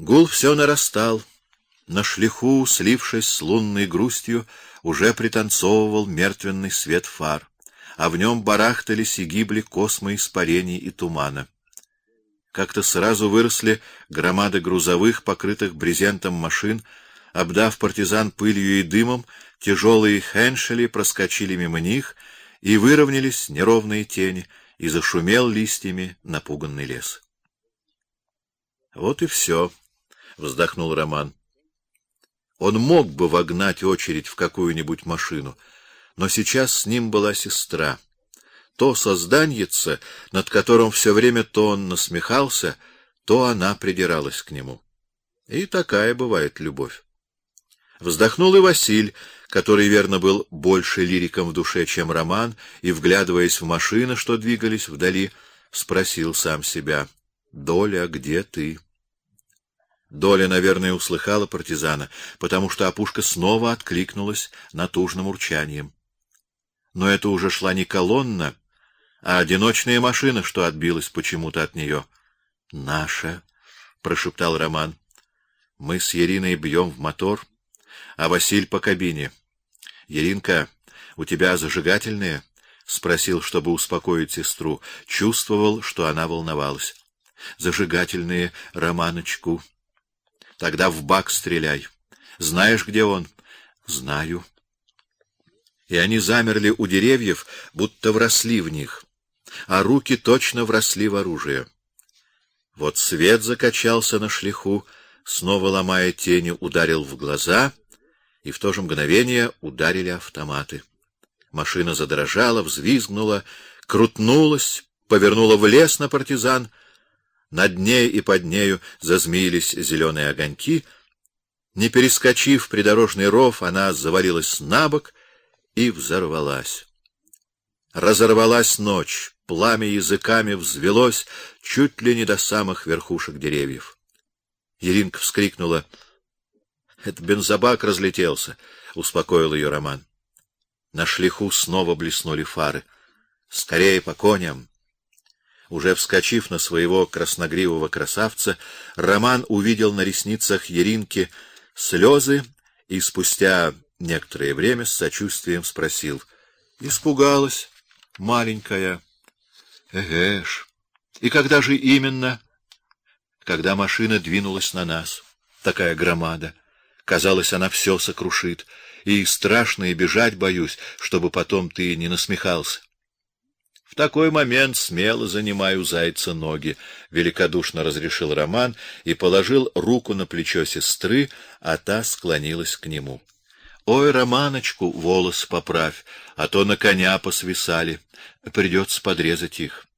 Гул все нарастал. На шлиху, слившись с лунной грустью, уже пританцовывал мертвенный свет фар, а в нем барахтались и гибли космы испарений и тумана. Как-то сразу выросли громады грузовых, покрытых брезентом машин, обдав партизан пылью и дымом, тяжелые хеншели проскочили мимо них, и выровнялись неровные тени, и зашумел листьями напуганный лес. Вот и все, вздохнул Роман. Он мог бы вогнать очередь в какую-нибудь машину, но сейчас с ним была сестра. То созданьице, над которым все время то он насмехался, то она придиралась к нему. И такая бывает любовь. Вздохнул и Василь, который верно был больше лириком в душе, чем Роман, и вглядываясь в машины, что двигались вдали, спросил сам себя: "Доля, где ты?" Доля, наверное, услыхала партизана, потому что опушка снова откликнулась натужным урчанием. Но это уже шла не колонна, а одиночная машина, что отбилась почему-то от нее. Наша, прошептал Роман. Мы с Ериной бьем в мотор, а Василь по кабине. Еринка, у тебя зажигательные? спросил, чтобы успокоить сестру. Чувствовал, что она волновалась. Зажигательные, Романочку. Тогда в бак стреляй. Знаешь, где он? Знаю. И они замерли у деревьев, будто вросли в них, а руки точно вросли в оружие. Вот свет закачался на шлиху, снова ломая тени, ударил в глаза, и в то же мгновение ударили автоматы. Машина задрожала, взвизгнула, крутнулась, повернула в лес на партизан — над ней и под нею зазмеились зеленые огоньки. Не перескочив придорожный ров, она завалилась на бок и взорвалась. Разорвалась ночь, пламя языками взвелось чуть ли не до самых верхушек деревьев. Еринка вскрикнула: "Это бензобак разлетелся", успокоил ее Роман. На шлиху снова блеснули фары. "Скорее по коням!" Уже вскочив на своего красногривого красавца, Роман увидел на ресницах Еринки слезы и спустя некоторое время с сочувствием спросил: "Испугалась, маленькая?" "Эгэш. И когда же именно?" "Когда машина двинулась на нас, такая громада, казалось, она все сокрушит, и страшно и бежать боюсь, чтобы потом ты не насмехался". В такой момент смело занимаю зайца ноги, великодушно разрешил Роман и положил руку на плечо сестры, а та склонилась к нему. Ой, Романочку, волос поправь, а то на коня посвисали. Придется подрезать их.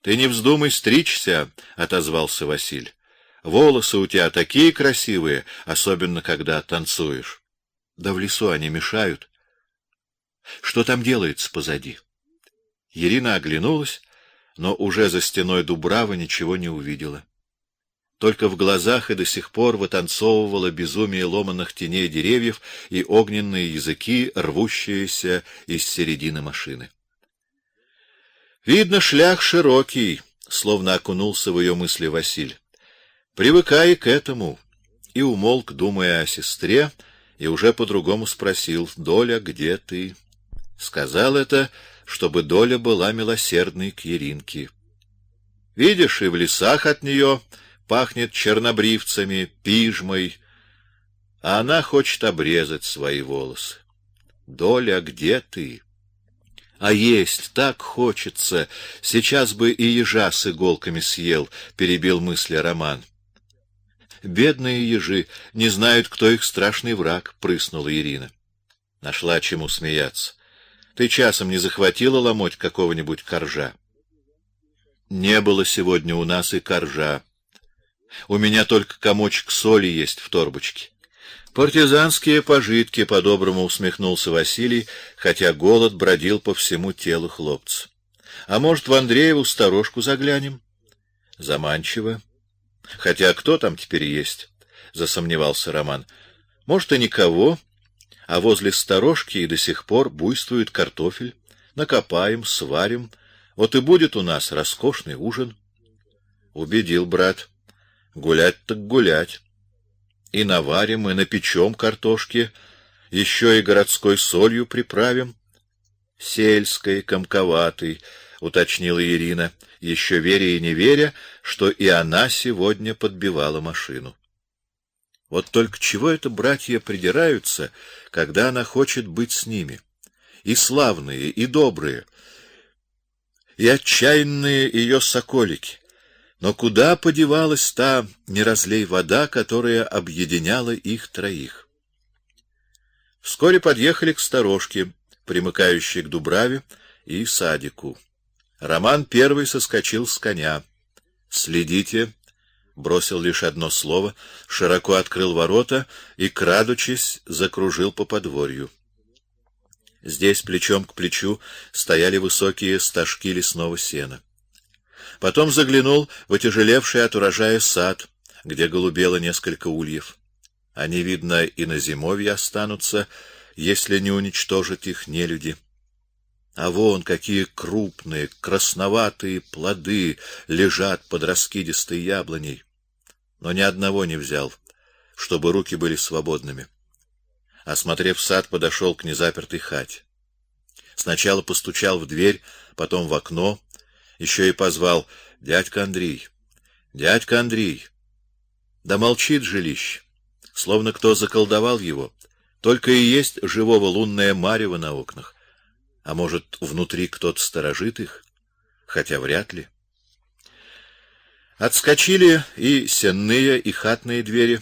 Ты не вздумай стричься, отозвался Василь. Волосы у тебя такие красивые, особенно когда танцуешь. Да в лесу они мешают. Что там делается позади? Ирина оглянулась, но уже за стеной Дубравы ничего не увидела. Только в глазах и до сих пор вытанцовывало безумие ломаных теней деревьев и огненные языки, рвущиеся из середины машины. Видно, шлях широкий, словно окунулся в ее мысли Василь. Привыкай к этому. И умолк, думая о сестре, и уже по-другому спросил: "Доля, где ты?" Сказал это чтобы доля была милосердной к Еринке. Видишь, и в лесах от нее пахнет чернобривцами, пижмой, а она хочет обрезать свои волосы. Доля, где ты? А есть так хочется, сейчас бы и ежа с иголками съел, перебил мысли Роман. Бедные ежи не знают, кто их страшный враг, прыснула Ирина. Нашла чему смеяться. Ты часом не захватила ломоть какого-нибудь коржа? Не было сегодня у нас и коржа. У меня только комочек соли есть в торбочке. Партизанские пожитки, по-доброму усмехнулся Василий, хотя голод бродил по всему телу хлопца. А может, в Андрееву сторожку заглянем? Заманчиво. Хотя кто там теперь есть? засомневался Роман. Может, и никого, а возле сторожки и до сих пор буйствует картофель. Накопаем, сварим, вот и будет у нас роскошный ужин. Убедил брат. Гулять так гулять. и наварим, и напечем картошки, еще и городской солью приправим. Сельской, комковатой, уточнила Ирина, еще веря и не веря, что и она сегодня подбивала машину. Вот только чего это братья придираются, когда она хочет быть с ними? И славные, и добрые, и отчаянные ее соколики. Но куда подевалась та не разлей вода, которая объединяла их троих? Вскоре подъехали к сторожке, примыкающей к Дубраве и садику. Роман первый соскочил с коня. Следите, бросил лишь одно слово, широко открыл ворота и крадучись закружил по подворью. Здесь плечом к плечу стояли высокие стажки лесного сена. Потом заглянул в отяжелевший от урожая сад, где голубело несколько ульев. Они, видно, и на зимовье останутся, если не уничтожат их нелюди. А вон какие крупные, красноватые плоды лежат под раскидистой яблоней. Но ни одного не взял, чтобы руки были свободными. Осмотрев сад, подошел к незапертой хате. Сначала постучал в дверь, потом в окно, еще и позвал: "Дядька Андрей, дядька Андрей". Да молчит жилище, словно кто заколдовал его. Только и есть живого лунное марево на окнах. А может, внутри кто-то сторожит их, хотя вряд ли. Отскочили и сенные, и хатные двери.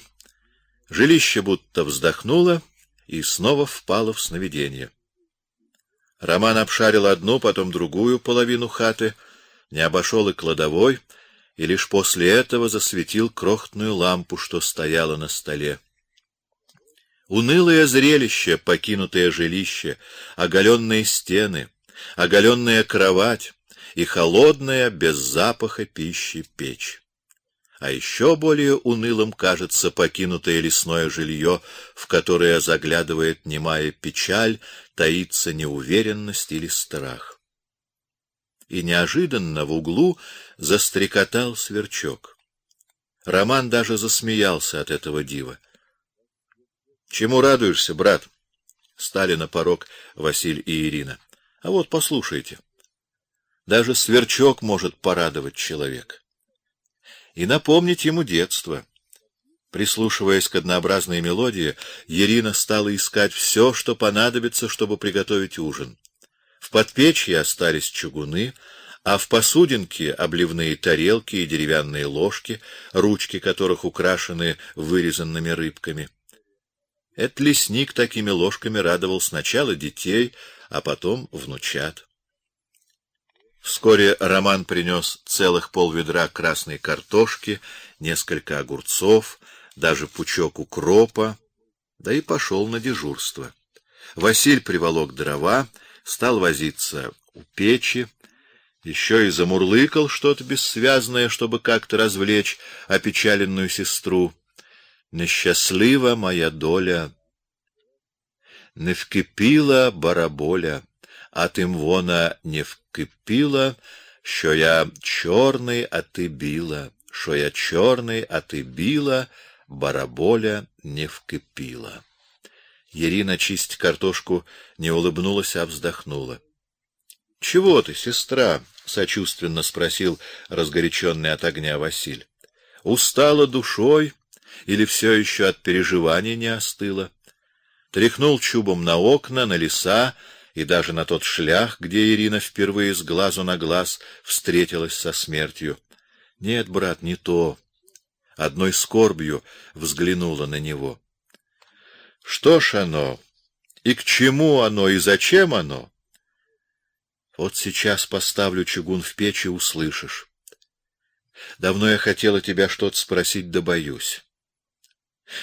Жилище будто вздохнуло и снова впало в сновидение. Роман обшарил одну, потом другую половину хаты, не обошел и кладовой, и лишь после этого засветил крохотную лампу, что стояла на столе. Унылое зрелище, покинутое жилище, оголенные стены, оголенная кровать и холодная без запаха пищи печь. А еще более унылым кажется покинутое лесное жилье, в которое заглядывает немая печаль, таится неуверенность или страх. И неожиданно в углу застрекотал сверчок. Роман даже засмеялся от этого дива. Чему радуешься, брат? Стали на порог Василий и Ирина. А вот послушайте. Даже сверчок может порадовать человека. И напомнить ему детство. Прислушиваясь к однообразной мелодии, Ирина стала искать все, что понадобится, чтобы приготовить ужин. В подпечье остались чугуны, а в посудинке обливные тарелки и деревянные ложки, ручки которых украшены вырезанными рыбками. Этот лесник такими ложками радовал сначала детей, а потом внучат. Вскоре Роман принес целых полведра красной картошки, несколько огурцов, даже пучок укропа, да и пошел на дежурство. Василь приволок дрова, стал возиться у печи, еще и замурлыкал что-то бессвязное, чтобы как-то развлечь опечаленную сестру. Нещаслива моя доля, не вкипіла бараболя, а тим вона не вкипіла, що я чорний, а ти біла, що я чорний, а ти біла, бараболя не вкипіла. Ирина, чистить картошку, не улыбнулась, а вздохнула. Чего ты, сестра? сочувственно спросил разгоряченный от огня Василь. Устала душой или все еще от переживаний не остыла? Тряхнул чубом на окна, на леса и даже на тот шлях, где Ирина впервые с глазу на глаз встретилась со смертью. Нет, брат, не то. Одной скорбью взглянула на него. Что ж оно? И к чему оно и зачем оно? Вот сейчас поставлю чугун в печь и услышишь. Давно я хотела тебя что-то спросить, да боюсь.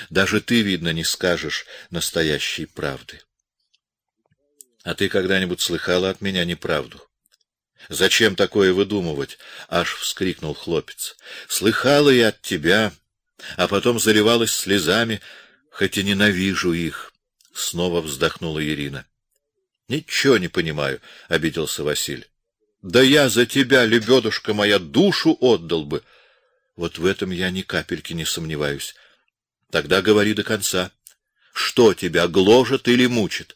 Даже ты, видно, не скажешь настоящей правды. А ты когда-нибудь слыхала от меня неправду? Зачем такое выдумывать? аж вскрикнул хлопец. Слыхала я от тебя, а потом заливалась слезами, хоть и ненавижу их. Снова вздохнула Ирина. Ничего не понимаю, обиделся Василий. Да я за тебя, лебедушка моя, душу отдал бы. Вот в этом я ни капельки не сомневаюсь. Тогда говори до конца. Что тебя гложет или мучит?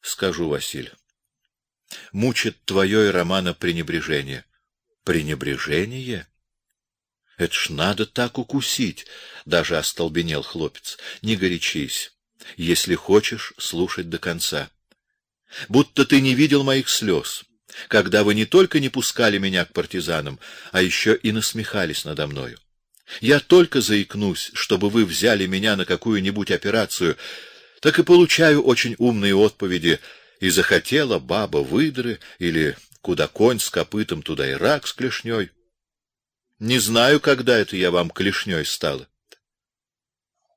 Скажу, Василий. Мучит твое и Романа пренебрежение. Пренебрежение? Это ж надо так укусить, даже остолбенел хлопец. Не горячись. Если хочешь слушать до конца. Будто ты не видел моих слез, когда вы не только не пускали меня к партизанам, а еще и насмехались надо мною. Я только заикнусь, чтобы вы взяли меня на какую-нибудь операцию, так и получаю очень умные отповеди. И захотела баба выдры или куда конь с копытом, туда и рак с клешней. Не знаю, когда это я вам клешней стала.